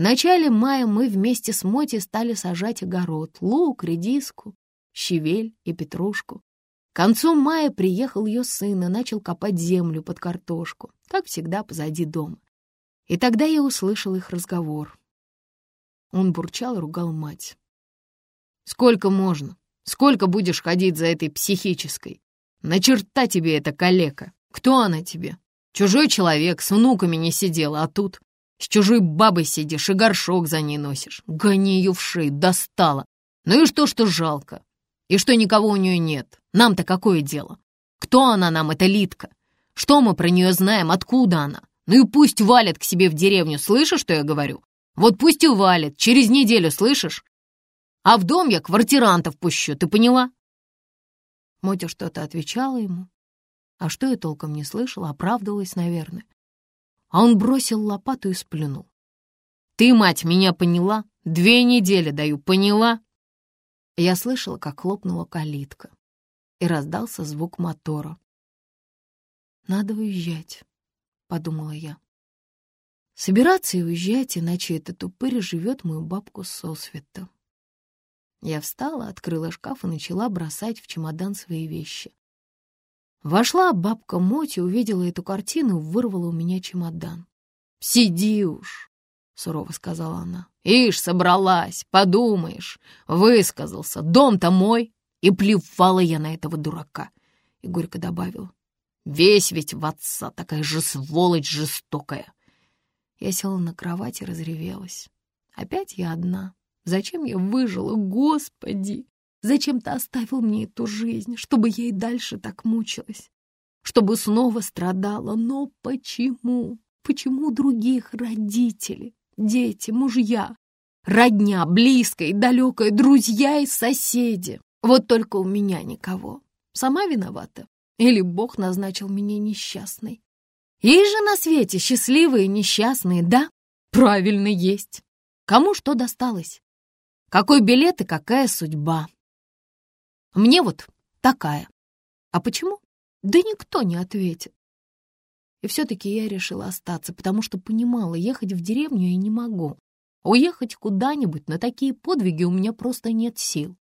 В начале мая мы вместе с Моти стали сажать огород, лук, редиску, щавель и петрушку. К концу мая приехал ее сын и начал копать землю под картошку, как всегда позади дома. И тогда я услышал их разговор. Он бурчал и ругал мать. «Сколько можно? Сколько будешь ходить за этой психической? На черта тебе эта калека! Кто она тебе? Чужой человек, с внуками не сидела, а тут с чужой бабой сидишь и горшок за ней носишь. Гони ее в шею, достала. Ну и что, что жалко? И что никого у нее нет? Нам-то какое дело? Кто она нам, эта Литка? Что мы про нее знаем, откуда она? Ну и пусть валит к себе в деревню, слышишь, что я говорю? Вот пусть и валит, через неделю, слышишь? А в дом я квартирантов пущу, ты поняла?» Мотя что-то отвечала ему, а что я толком не слышала, оправдывалась, наверное. А он бросил лопату и сплюнул. «Ты, мать, меня поняла? Две недели даю, поняла?» Я слышала, как хлопнула калитка, и раздался звук мотора. «Надо уезжать», — подумала я. «Собираться и уезжать, иначе этот упырь живет мою бабку сосвета». Я встала, открыла шкаф и начала бросать в чемодан свои вещи. Вошла бабка Моти, увидела эту картину вырвала у меня чемодан. «Сиди уж», — сурово сказала она. «Ишь, собралась, подумаешь, высказался, дом-то мой». И плевала я на этого дурака. И горько добавила. «Весь ведь в отца, такая же сволочь жестокая». Я села на кровать и разревелась. Опять я одна. Зачем я выжила, Господи? Зачем ты оставил мне эту жизнь, чтобы я и дальше так мучилась? Чтобы снова страдала? Но почему? Почему других родители, дети, мужья, родня, близкая и далекая, друзья и соседи? Вот только у меня никого. Сама виновата? Или Бог назначил меня несчастной? Есть же на свете счастливые и несчастные, да? Правильно есть. Кому что досталось? Какой билет и какая судьба? Мне вот такая. А почему? Да никто не ответит. И все-таки я решила остаться, потому что понимала, ехать в деревню я не могу. Уехать куда-нибудь на такие подвиги у меня просто нет сил.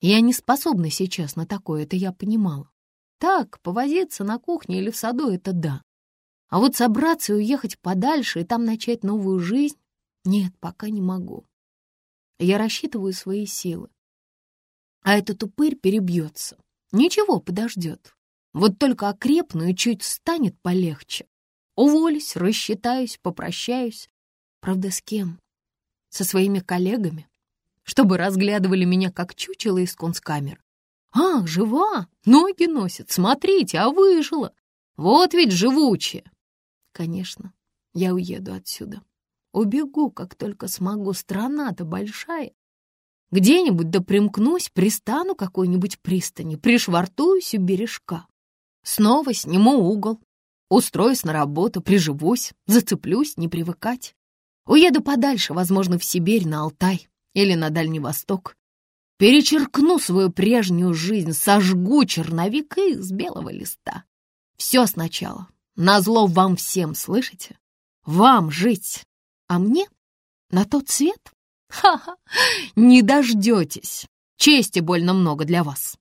Я не способна сейчас на такое, это я понимала. Так, повозиться на кухне или в саду — это да. А вот собраться и уехать подальше и там начать новую жизнь — нет, пока не могу. Я рассчитываю свои силы. А этот упырь перебьется. Ничего, подождет. Вот только окрепну и чуть станет полегче. Уволюсь, рассчитаюсь, попрощаюсь. Правда, с кем? Со своими коллегами? Чтобы разглядывали меня как чучело из концкамер. «А, жива! Ноги носит! Смотрите, а выжила! Вот ведь живучая!» Конечно, я уеду отсюда. Убегу, как только смогу, страна-то большая. Где-нибудь да примкнусь, пристану какой-нибудь пристани, пришвартуюсь у бережка. Снова сниму угол, устроюсь на работу, приживусь, зацеплюсь, не привыкать. Уеду подальше, возможно, в Сибирь, на Алтай или на Дальний Восток. Перечеркну свою прежнюю жизнь, сожгу черновик из белого листа. Все сначала. Назло вам всем, слышите? Вам жить, а мне на тот свет? Ха-ха, не дождетесь. Чести больно много для вас.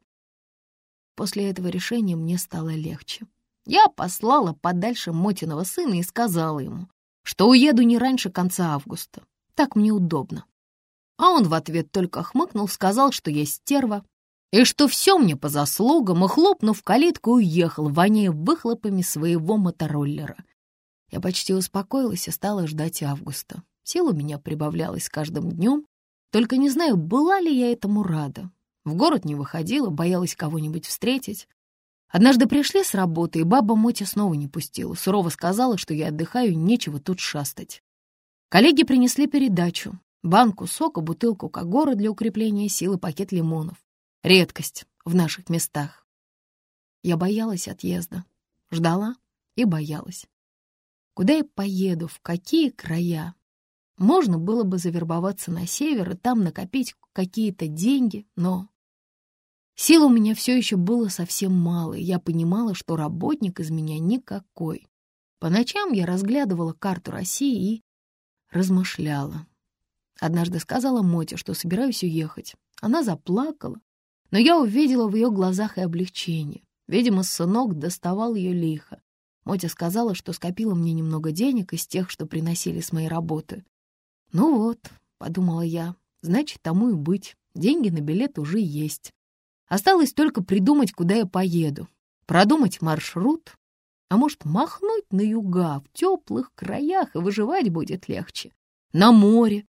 После этого решения мне стало легче. Я послала подальше Мотиного сына и сказала ему, что уеду не раньше конца августа. Так мне удобно. А он в ответ только хмыкнул, сказал, что я стерва, и что все мне по заслугам, и, хлопнув калитку, уехал, воняя выхлопами своего мотороллера. Я почти успокоилась и стала ждать августа. Сил у меня прибавлялось каждым днем, только не знаю, была ли я этому рада. В город не выходила, боялась кого-нибудь встретить. Однажды пришли с работы, и баба Мотя снова не пустила. Сурово сказала, что я отдыхаю, нечего тут шастать. Коллеги принесли передачу. Банку сока, бутылку когора для укрепления силы, пакет лимонов. Редкость в наших местах. Я боялась отъезда. Ждала и боялась. Куда я поеду, в какие края? Можно было бы завербоваться на север и там накопить какие-то деньги, но... Сил у меня все еще было совсем мало, и я понимала, что работник из меня никакой. По ночам я разглядывала карту России и размышляла. Однажды сказала Моте, что собираюсь уехать. Она заплакала, но я увидела в ее глазах и облегчение. Видимо, сынок доставал ее лихо. Мотя сказала, что скопила мне немного денег из тех, что приносили с моей работы. «Ну вот», — подумала я, — «значит, тому и быть. Деньги на билет уже есть. Осталось только придумать, куда я поеду, продумать маршрут, а может, махнуть на юга, в теплых краях, и выживать будет легче. На море.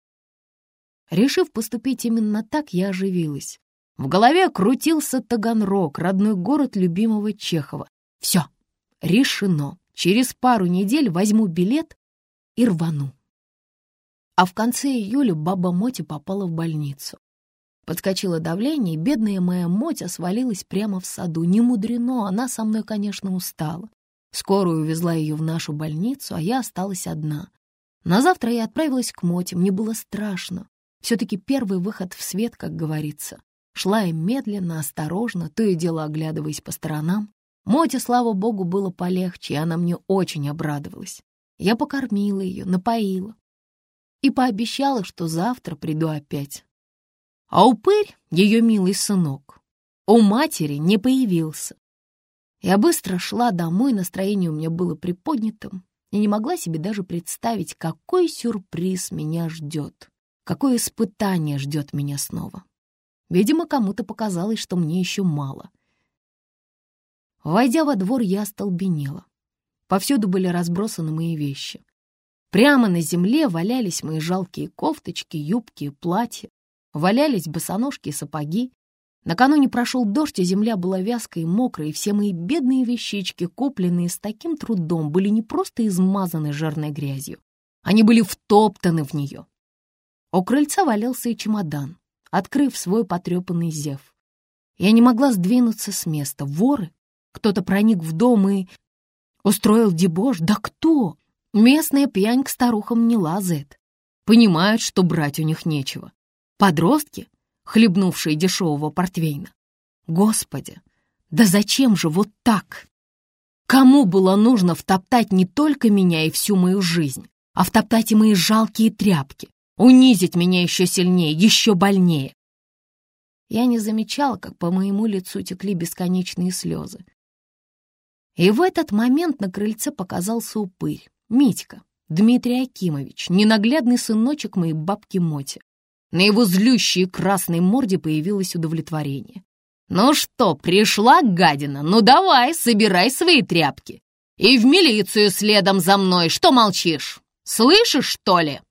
Решив поступить именно так, я оживилась. В голове крутился Таганрог, родной город любимого Чехова. Все, решено. Через пару недель возьму билет и рвану. А в конце июля баба Моти попала в больницу. Подскочило давление, и бедная моя Мотя свалилась прямо в саду. Не мудрено, она со мной, конечно, устала. Скорую увезла ее в нашу больницу, а я осталась одна. На завтра я отправилась к Моте, мне было страшно. Все-таки первый выход в свет, как говорится. Шла я медленно, осторожно, то и дело оглядываясь по сторонам. Моте, слава богу, было полегче, и она мне очень обрадовалась. Я покормила ее, напоила и пообещала, что завтра приду опять. А упырь, ее милый сынок, у матери не появился. Я быстро шла домой, настроение у меня было приподнятым, и не могла себе даже представить, какой сюрприз меня ждет, какое испытание ждет меня снова. Видимо, кому-то показалось, что мне еще мало. Войдя во двор, я остолбенела. Повсюду были разбросаны мои вещи. Прямо на земле валялись мои жалкие кофточки, юбки и платья, валялись босоножки и сапоги, Накануне прошел дождь, и земля была вязкой и мокрой, и все мои бедные вещички, купленные с таким трудом, были не просто измазаны жирной грязью, они были втоптаны в нее. У крыльца валялся и чемодан, открыв свой потрепанный зев. Я не могла сдвинуться с места. Воры? Кто-то проник в дом и... Устроил дебош? Да кто? Местная пьянь к старухам не лазает. Понимают, что брать у них нечего. Подростки? хлебнувшие дешевого портвейна. Господи, да зачем же вот так? Кому было нужно втоптать не только меня и всю мою жизнь, а втоптать и мои жалкие тряпки, унизить меня еще сильнее, еще больнее? Я не замечала, как по моему лицу текли бесконечные слезы. И в этот момент на крыльце показался упырь, Митька, Дмитрий Акимович, ненаглядный сыночек моей бабки Моти. На его злющей красной морде появилось удовлетворение. «Ну что, пришла гадина? Ну давай, собирай свои тряпки. И в милицию следом за мной. Что молчишь? Слышишь, что ли?»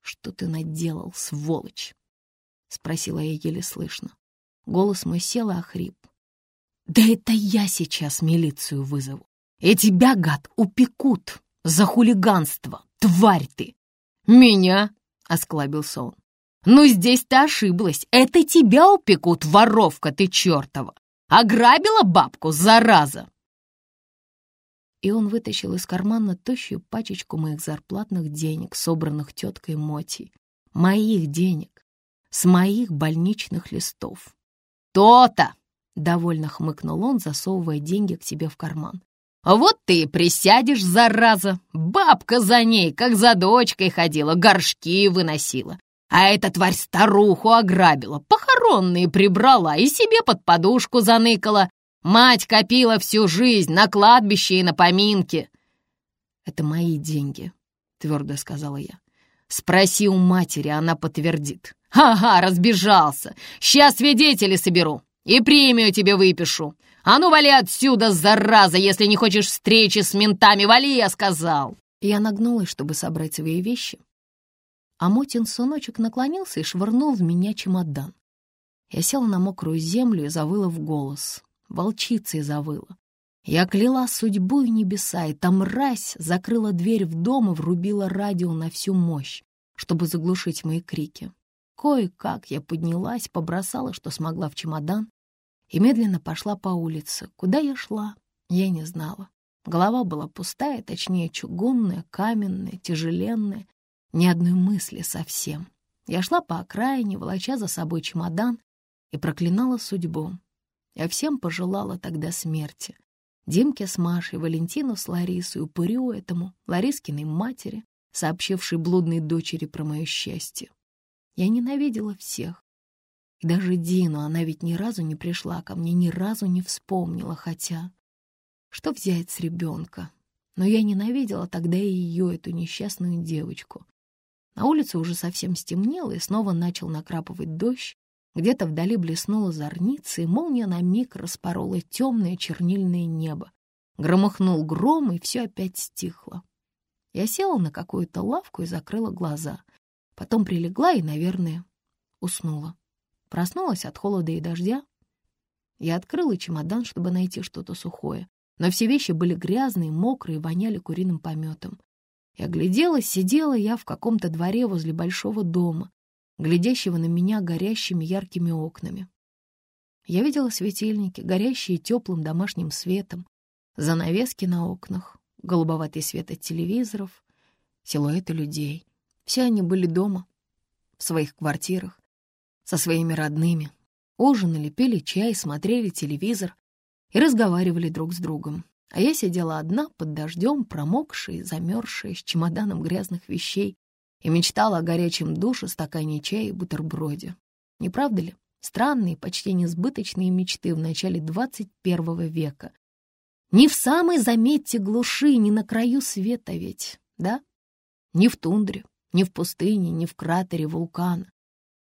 «Что ты наделал, сволочь?» — спросила я еле слышно. Голос мой сел и охрип. «Да это я сейчас милицию вызову. И тебя, гад, упекут за хулиганство, тварь ты!» «Меня?» — осклабился он. «Ну, здесь ты ошиблась. Это тебя упекут, воровка ты чертова! Ограбила бабку, зараза!» И он вытащил из кармана тощую пачечку моих зарплатных денег, собранных теткой Мотей. Моих денег, с моих больничных листов. «То-то!» — довольно хмыкнул он, засовывая деньги к себе в карман. «Вот ты и присядешь, зараза! Бабка за ней, как за дочкой ходила, горшки выносила. А эта тварь старуху ограбила, похоронные прибрала и себе под подушку заныкала. Мать копила всю жизнь на кладбище и на поминки. «Это мои деньги», — твердо сказала я. «Спроси у матери, она подтвердит». «Ага, разбежался. Сейчас свидетелей соберу и премию тебе выпишу. А ну, вали отсюда, зараза, если не хочешь встречи с ментами, вали, я сказал!» Я нагнулась, чтобы собрать свои вещи, а Мотин сыночек наклонился и швырнул в меня чемодан. Я села на мокрую землю и завыла в голос. Волчицей завыла. Я кляла судьбу и небеса, и там мразь закрыла дверь в дом и врубила радио на всю мощь, чтобы заглушить мои крики. Кое-как я поднялась, побросала, что смогла в чемодан, и медленно пошла по улице. Куда я шла, я не знала. Голова была пустая, точнее чугунная, каменная, тяжеленная, ни одной мысли совсем. Я шла по окраине, волоча за собой чемодан, и проклинала судьбу. Я всем пожелала тогда смерти. Димке с Машей, Валентину с Ларисой, упырю этому, Ларискиной матери, сообщившей блудной дочери про мое счастье. Я ненавидела всех. И даже Дину, она ведь ни разу не пришла ко мне, ни разу не вспомнила, хотя... Что взять с ребенка? Но я ненавидела тогда и ее, эту несчастную девочку. На улице уже совсем стемнело, и снова начал накрапывать дождь. Где-то вдали блеснула зорница, и молния на миг распорола темное чернильное небо. Громыхнул гром, и все опять стихло. Я села на какую-то лавку и закрыла глаза. Потом прилегла и, наверное, уснула. Проснулась от холода и дождя. Я открыла чемодан, чтобы найти что-то сухое, но все вещи были грязные, мокрые, воняли куриным пометом. Я глядела, сидела я в каком-то дворе возле большого дома, глядящего на меня горящими яркими окнами. Я видела светильники, горящие теплым домашним светом, занавески на окнах, голубоватый свет от телевизоров, силуэты людей. Все они были дома, в своих квартирах, со своими родными. Ужинали, пили чай, смотрели телевизор и разговаривали друг с другом. А я сидела одна под дождем, промокшая, замерзшая, с чемоданом грязных вещей и мечтала о горячем душе, стакане чая и бутерброде. Не правда ли? Странные, почти несбыточные мечты в начале 21 века. Не в самой, заметьте, глуши, не на краю света ведь, да? Не в тундре, не в пустыне, не в кратере вулкана.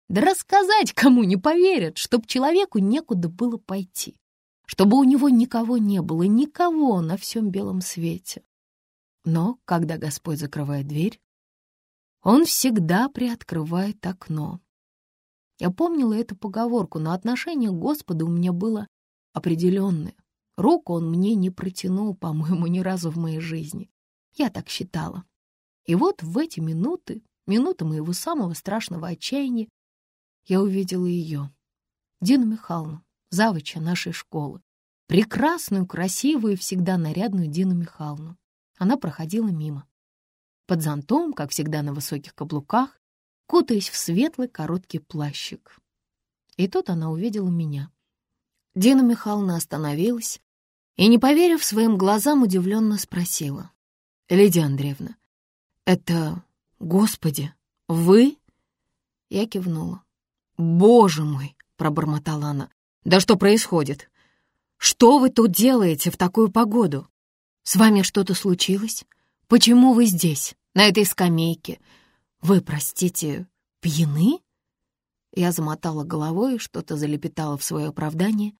Да рассказать кому не поверят, чтоб человеку некуда было пойти, чтобы у него никого не было, никого на всем белом свете. Но когда Господь закрывает дверь, Он всегда приоткрывает окно. Я помнила эту поговорку, но отношение к Господу у меня было определенное. Руку он мне не протянул, по-моему, ни разу в моей жизни. Я так считала. И вот в эти минуты, минуты моего самого страшного отчаяния, я увидела ее, Дину Михайловну, завуча нашей школы. Прекрасную, красивую и всегда нарядную Дину Михайловну. Она проходила мимо. Под зонтом, как всегда на высоких каблуках, кутаясь в светлый короткий плащик. И тут она увидела меня. Дина Михайловна остановилась, и, не поверив своим глазам, удивленно спросила. «Лидия Андреевна, это... Господи, вы?» Я кивнула. «Боже мой!» — пробормотала она. «Да что происходит? Что вы тут делаете в такую погоду? С вами что-то случилось? Почему вы здесь, на этой скамейке? Вы, простите, пьяны?» Я замотала головой, что-то залепетала в свое оправдание,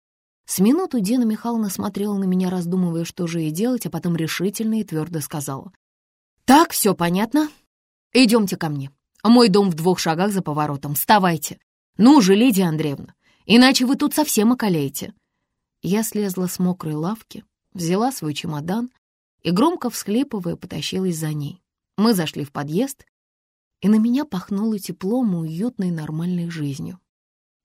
с минуту Дина Михайловна смотрела на меня, раздумывая, что же ей делать, а потом решительно и твердо сказала. «Так, все понятно. Идемте ко мне. Мой дом в двух шагах за поворотом. Вставайте. Ну же, Лидия Андреевна, иначе вы тут совсем околеете». Я слезла с мокрой лавки, взяла свой чемодан и, громко всхлипывая, потащилась за ней. Мы зашли в подъезд, и на меня пахнуло теплом и уютной нормальной жизнью.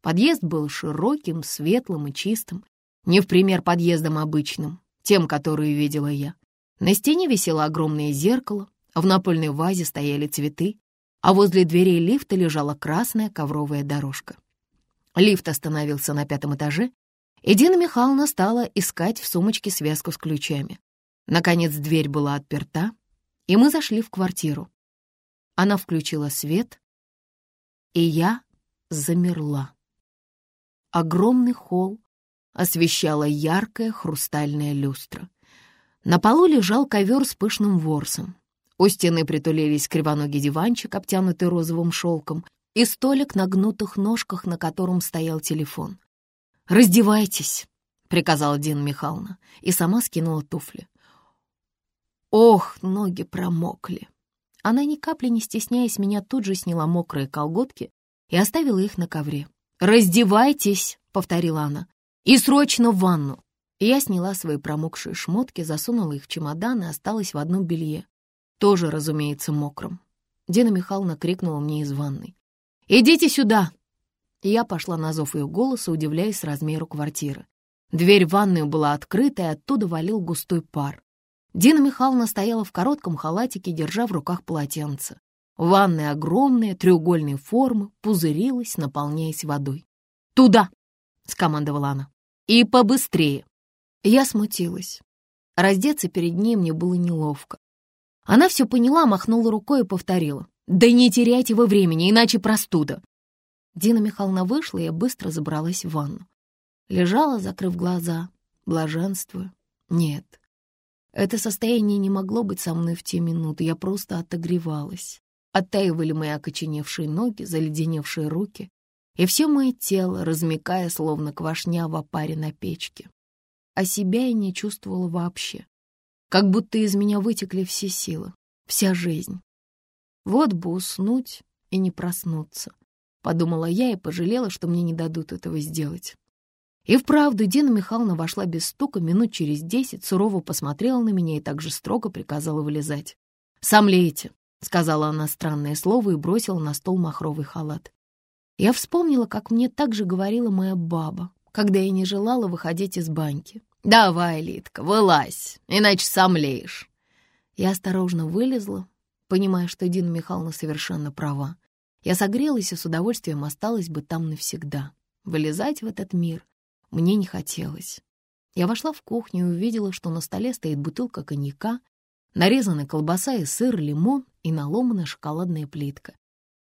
Подъезд был широким, светлым и чистым, не в пример подъездам обычным, тем, которые видела я. На стене висело огромное зеркало, в напольной вазе стояли цветы, а возле дверей лифта лежала красная ковровая дорожка. Лифт остановился на пятом этаже, и Дина Михайловна стала искать в сумочке связку с ключами. Наконец дверь была отперта, и мы зашли в квартиру. Она включила свет, и я замерла. Огромный холл освещала яркая хрустальная люстра. На полу лежал ковер с пышным ворсом. У стены притулились кривоногий диванчик, обтянутый розовым шелком, и столик на гнутых ножках, на котором стоял телефон. «Раздевайтесь», — приказала Дина Михайловна, и сама скинула туфли. Ох, ноги промокли. Она ни капли не стесняясь меня тут же сняла мокрые колготки и оставила их на ковре. «Раздевайтесь», — повторила она, и срочно в ванну!» Я сняла свои промокшие шмотки, засунула их в чемодан и осталась в одном белье. Тоже, разумеется, мокром. Дина Михайловна крикнула мне из ванной. «Идите сюда!» Я пошла на зов ее голоса, удивляясь размеру квартиры. Дверь в ванную была открыта, и оттуда валил густой пар. Дина Михайловна стояла в коротком халатике, держа в руках полотенце. Ванная огромная, треугольной формы, пузырилась, наполняясь водой. «Туда!» — скомандовала она. И побыстрее. Я смутилась. Раздеться перед ней мне было неловко. Она все поняла, махнула рукой и повторила. «Да не теряйте вы времени, иначе простуда. Дина Михайловна вышла, и я быстро забралась в ванну. Лежала, закрыв глаза, блаженствую. Нет, это состояние не могло быть со мной в те минуты, я просто отогревалась. Оттаивали мои окоченевшие ноги, заледеневшие руки, и все мое тело, размекая, словно квашня в опаре на печке. А себя я не чувствовала вообще. Как будто из меня вытекли все силы, вся жизнь. Вот бы уснуть и не проснуться, подумала я и пожалела, что мне не дадут этого сделать. И вправду Дина Михайловна вошла без стука минут через десять, сурово посмотрела на меня и также строго приказала вылезать. «Сам лейте», — сказала она странное слово и бросила на стол махровый халат. Я вспомнила, как мне так же говорила моя баба, когда я не желала выходить из баньки. «Давай, Литка, вылазь, иначе сам леешь». Я осторожно вылезла, понимая, что Дина Михайловна совершенно права. Я согрелась и с удовольствием осталась бы там навсегда. Вылезать в этот мир мне не хотелось. Я вошла в кухню и увидела, что на столе стоит бутылка коньяка, нарезанная колбаса и сыр, лимон и наломанная шоколадная плитка.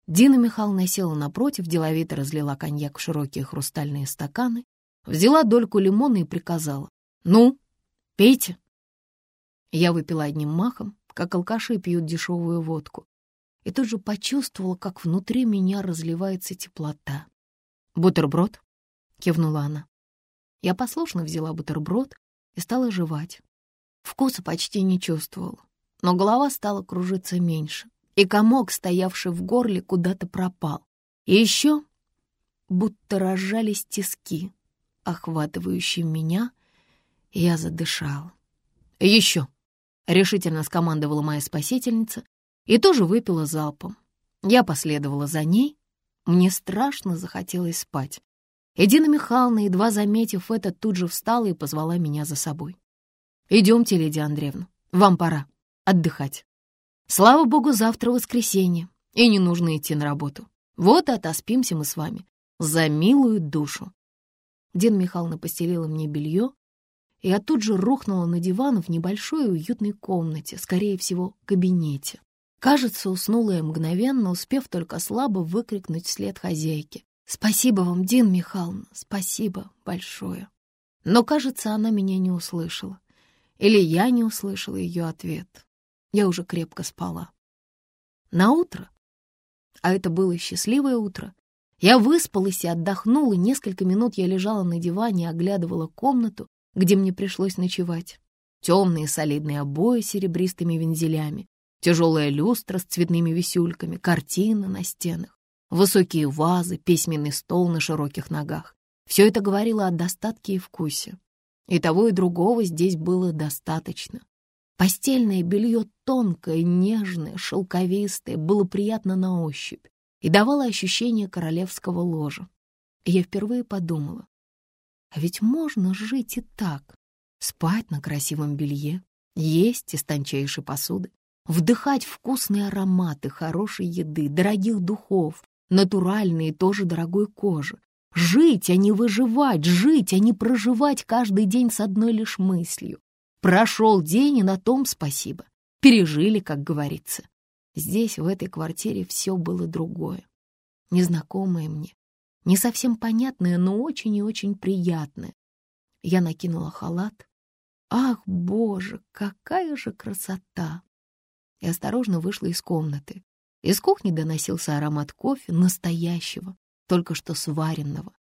Дина Михайловна села напротив, деловито разлила коньяк в широкие хрустальные стаканы, взяла дольку лимона и приказала. «Ну, пейте». Я выпила одним махом, как алкаши пьют дешевую водку, и тут же почувствовала, как внутри меня разливается теплота. «Бутерброд?» — кивнула она. Я послушно взяла бутерброд и стала жевать. Вкуса почти не чувствовала, но голова стала кружиться меньше, и комок, стоявший в горле, куда-то пропал. И еще будто разжались тиски, охватывающие меня, я задышала. «Еще!» — решительно скомандовала моя спасительница и тоже выпила залпом. Я последовала за ней. Мне страшно захотелось спать. Эдина Михайловна, едва заметив это, тут же встала и позвала меня за собой. «Идемте, Лидия Андреевна, вам пора отдыхать. Слава богу, завтра воскресенье, и не нужно идти на работу. Вот и отоспимся мы с вами за милую душу». Дина Михайловна постелила мне белье, и я тут же рухнула на диван в небольшой уютной комнате, скорее всего, кабинете. Кажется, уснула я мгновенно, успев только слабо выкрикнуть вслед хозяйки. «Спасибо вам, Дин Михайловна, спасибо большое». Но, кажется, она меня не услышала. Или я не услышала ее ответ. Я уже крепко спала. На утро, а это было счастливое утро, я выспалась и отдохнула. Несколько минут я лежала на диване и оглядывала комнату, где мне пришлось ночевать. Темные солидные обои с серебристыми вензелями, тяжелая люстра с цветными висюльками, картины на стенах. Высокие вазы, письменный стол на широких ногах. Все это говорило о достатке и вкусе. И того, и другого здесь было достаточно. Постельное белье тонкое, нежное, шелковистое, было приятно на ощупь и давало ощущение королевского ложа. И я впервые подумала, а ведь можно жить и так, спать на красивом белье, есть из тончайшей посуды, вдыхать вкусные ароматы хорошей еды, дорогих духов, натуральной и тоже дорогой кожи. Жить, а не выживать, жить, а не проживать каждый день с одной лишь мыслью. Прошел день, и на том спасибо. Пережили, как говорится. Здесь, в этой квартире, все было другое. Незнакомое мне, не совсем понятное, но очень и очень приятное. Я накинула халат. Ах, боже, какая же красота! И осторожно вышла из комнаты. Из кухни доносился аромат кофе, настоящего, только что сваренного,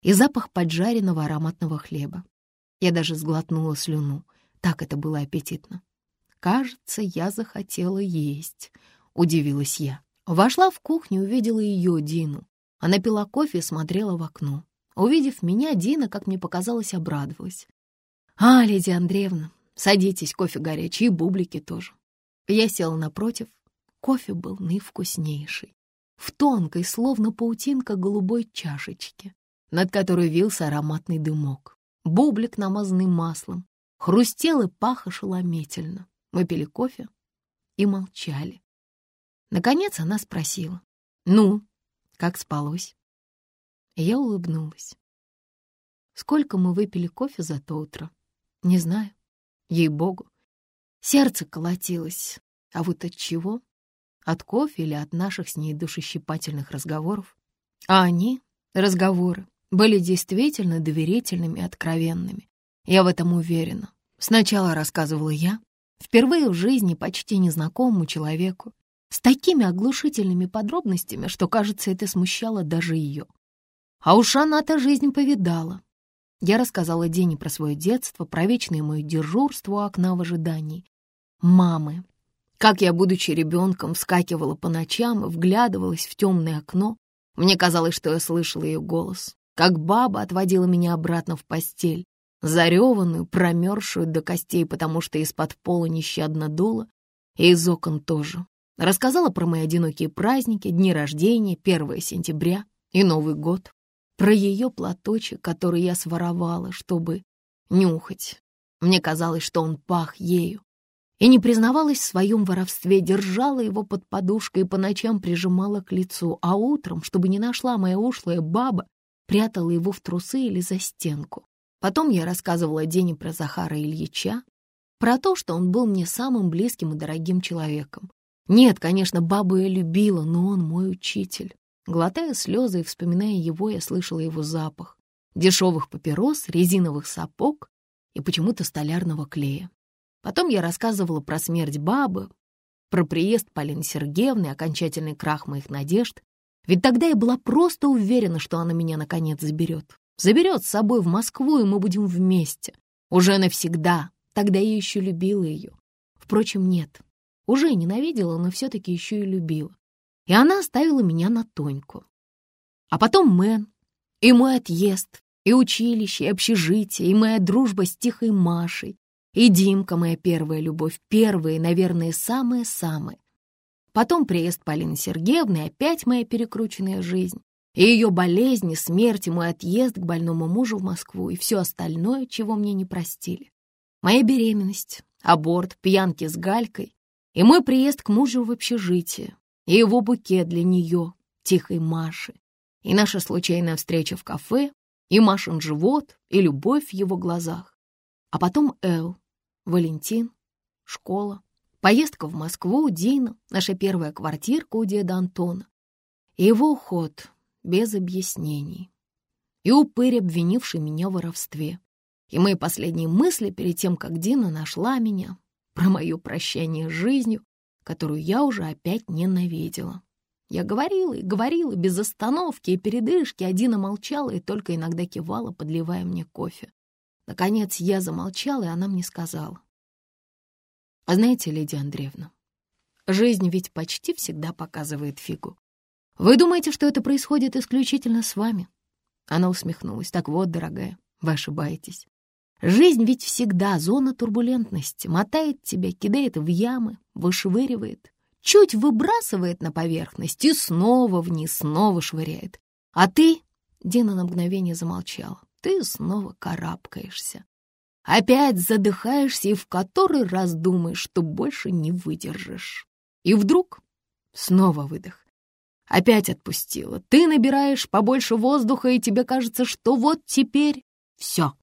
и запах поджаренного ароматного хлеба. Я даже сглотнула слюну, так это было аппетитно. «Кажется, я захотела есть», — удивилась я. Вошла в кухню и увидела ее, Дину. Она пила кофе и смотрела в окно. Увидев меня, Дина, как мне показалось, обрадовалась. «А, Лидия Андреевна, садитесь, кофе горячий, и бублики тоже». Я села напротив, Кофе был наивкуснейший, в тонкой, словно паутинка голубой чашечке, над которой вился ароматный дымок. Бублик, намазанный маслом, хрустел и пах ошеломительно. Мы пили кофе и молчали. Наконец она спросила, «Ну, как спалось?» Я улыбнулась. Сколько мы выпили кофе за то утро? Не знаю. Ей-богу. Сердце колотилось. А вот от чего? От кофе или от наших с ней душещипательных разговоров? А они, разговоры, были действительно доверительными и откровенными. Я в этом уверена. Сначала рассказывала я, впервые в жизни почти незнакомому человеку, с такими оглушительными подробностями, что, кажется, это смущало даже ее. А уж она-то жизнь повидала. Я рассказала Дене про свое детство, про вечное мое дежурство у окна в ожидании. Мамы. Как я, будучи ребенком, вскакивала по ночам и вглядывалась в темное окно. Мне казалось, что я слышала ее голос. Как баба отводила меня обратно в постель, зареванную, промерзшую до костей, потому что из-под пола нещадно дуло, и из окон тоже. Рассказала про мои одинокие праздники, дни рождения, 1 сентября и Новый год. Про ее платочек, который я своровала, чтобы нюхать. Мне казалось, что он пах ею. И не признавалась в своем воровстве, держала его под подушкой и по ночам прижимала к лицу, а утром, чтобы не нашла моя ушлая баба, прятала его в трусы или за стенку. Потом я рассказывала Дене про Захара Ильича, про то, что он был мне самым близким и дорогим человеком, нет, конечно, бабу я любила, но он мой учитель. Глотая слезы и вспоминая его, я слышала его запах. Дешевых папирос, резиновых сапог и почему-то столярного клея. Потом я рассказывала про смерть бабы, про приезд Полины Сергеевны, окончательный крах моих надежд. Ведь тогда я была просто уверена, что она меня наконец заберет. Заберет с собой в Москву, и мы будем вместе. Уже навсегда. Тогда я еще любила ее. Впрочем, нет. Уже ненавидела, но все-таки еще и любила. И она оставила меня на Тоньку. А потом Мэн, и мой отъезд, и училище, и общежитие, и моя дружба с Тихой Машей, и Димка, моя первая любовь, первая и, наверное, самая-самая. Потом приезд Полины Сергеевны, опять моя перекрученная жизнь, и ее болезни, смерть, и мой отъезд к больному мужу в Москву, и все остальное, чего мне не простили. Моя беременность, аборт, пьянки с Галькой, и мой приезд к мужу в общежитие, и его букет для нее, тихой Маши, и наша случайная встреча в кафе, и Машин живот, и любовь в его глазах. А потом Эл, Валентин, школа, поездка в Москву, Дина, наша первая квартирка у деда Антона, и его уход без объяснений, и упырь, обвинивший меня в воровстве, и мои последние мысли перед тем, как Дина нашла меня, про мое прощание с жизнью, которую я уже опять ненавидела. Я говорила и говорила без остановки и передышки, а Дина молчала и только иногда кивала, подливая мне кофе. Наконец я замолчала, и она мне сказала. «А знаете, Лидия Андреевна, жизнь ведь почти всегда показывает фигу. Вы думаете, что это происходит исключительно с вами?» Она усмехнулась. «Так вот, дорогая, вы ошибаетесь. Жизнь ведь всегда зона турбулентности, мотает тебя, кидает в ямы, вышвыривает, чуть выбрасывает на поверхность и снова вниз, снова швыряет. А ты, Дина на мгновение замолчала, ты снова карабкаешься. Опять задыхаешься и в который раз думаешь, что больше не выдержишь. И вдруг снова выдох. Опять отпустила. Ты набираешь побольше воздуха, и тебе кажется, что вот теперь все.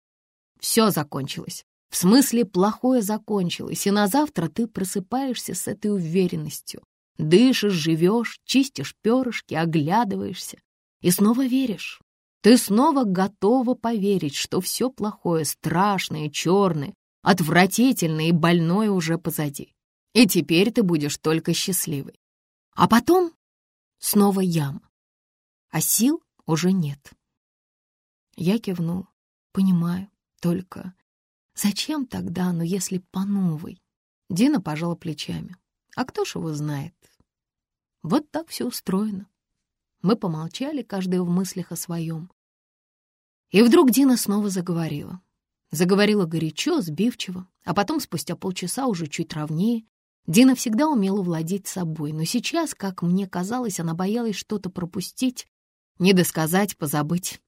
Все закончилось. В смысле, плохое закончилось, и на завтра ты просыпаешься с этой уверенностью. Дышишь, живешь, чистишь перышки, оглядываешься. И снова веришь. Ты снова готова поверить, что все плохое, страшное, черное, отвратительное и больное уже позади. И теперь ты будешь только счастливой. А потом снова яма. А сил уже нет. Я кивнул. Понимаю. Только зачем тогда, ну если по новой? Дина пожала плечами. А кто ж его знает? Вот так все устроено. Мы помолчали, каждый в мыслях о своем. И вдруг Дина снова заговорила. Заговорила горячо, сбивчиво, а потом, спустя полчаса, уже чуть ровнее. Дина всегда умела владеть собой, но сейчас, как мне казалось, она боялась что-то пропустить, недосказать, позабыть.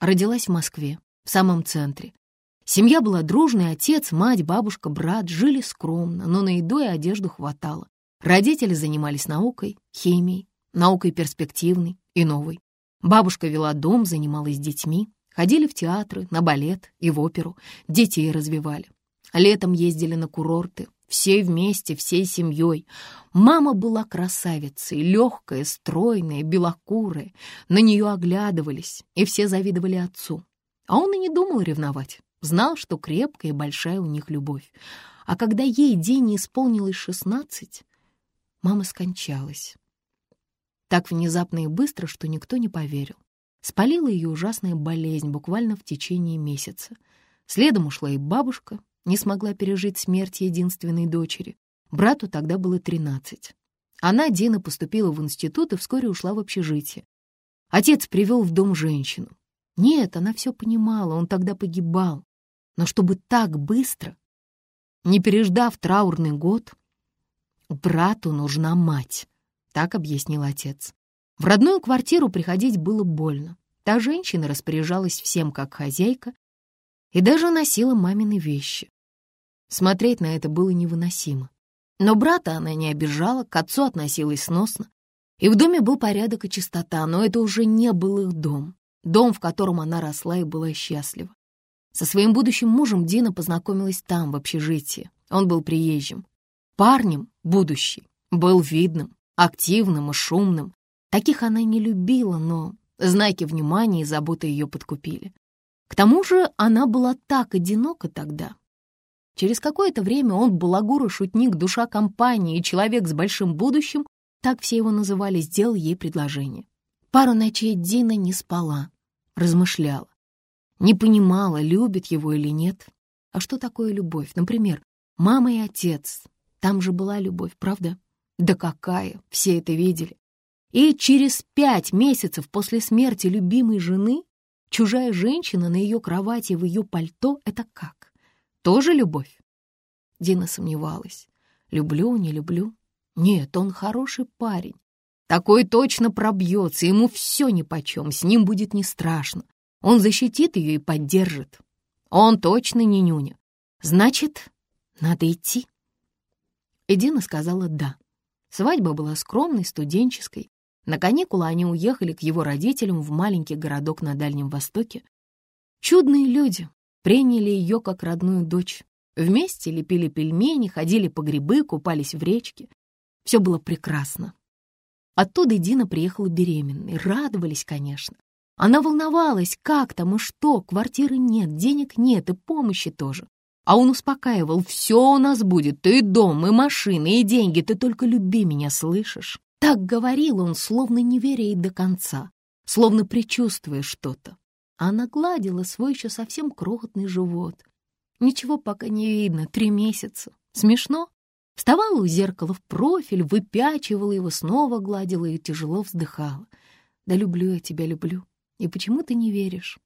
Родилась в Москве, в самом центре. Семья была дружной, отец, мать, бабушка, брат жили скромно, но на еду и одежду хватало. Родители занимались наукой, химией, наукой перспективной и новой. Бабушка вела дом, занималась детьми, ходили в театры, на балет и в оперу, детей развивали. Летом ездили на курорты, Все вместе, всей семьей. Мама была красавицей, легкая, стройная, белокурая. На нее оглядывались, и все завидовали отцу. А он и не думал ревновать. Знал, что крепкая и большая у них любовь. А когда ей день исполнилось шестнадцать, мама скончалась. Так внезапно и быстро, что никто не поверил. Спалила ее ужасная болезнь буквально в течение месяца. Следом ушла и бабушка, не смогла пережить смерть единственной дочери. Брату тогда было тринадцать. Она, Дина, поступила в институт и вскоре ушла в общежитие. Отец привел в дом женщину. Нет, она все понимала, он тогда погибал. Но чтобы так быстро, не переждав траурный год, брату нужна мать, так объяснил отец. В родную квартиру приходить было больно. Та женщина распоряжалась всем как хозяйка и даже носила мамины вещи. Смотреть на это было невыносимо. Но брата она не обижала, к отцу относилась сносно. И в доме был порядок и чистота, но это уже не был их дом. Дом, в котором она росла и была счастлива. Со своим будущим мужем Дина познакомилась там, в общежитии. Он был приезжим. Парнем будущий, был видным, активным и шумным, Таких она не любила, но знаки внимания и заботы ее подкупили. К тому же она была так одинока тогда. Через какое-то время он, балагур и шутник, душа компании и человек с большим будущим, так все его называли, сделал ей предложение. Пару ночей Дина не спала, размышляла. Не понимала, любит его или нет. А что такое любовь? Например, мама и отец. Там же была любовь, правда? Да какая, все это видели. И через пять месяцев после смерти любимой жены чужая женщина на ее кровати в ее пальто — это как? Тоже любовь? Дина сомневалась. Люблю, не люблю. Нет, он хороший парень. Такой точно пробьется, ему все нипочем, с ним будет не страшно. Он защитит ее и поддержит. Он точно не нюня. Значит, надо идти. И сказала «да». Свадьба была скромной, студенческой. На каникулы они уехали к его родителям в маленький городок на Дальнем Востоке. Чудные люди приняли ее как родную дочь. Вместе лепили пельмени, ходили по грибы, купались в речке. Все было прекрасно. Оттуда Дина приехала беременной. Радовались, конечно. Она волновалась, как там и что, квартиры нет, денег нет и помощи тоже. А он успокаивал, все у нас будет, и дом, и машины, и деньги, ты только люби меня, слышишь? Так говорил он, словно не веря ей до конца, словно предчувствуя что-то. Она гладила свой еще совсем крохотный живот. Ничего пока не видно, три месяца. Смешно? Вставала у зеркала в профиль, выпячивала его, снова гладила и тяжело вздыхала. «Да люблю я тебя, люблю. И почему ты не веришь?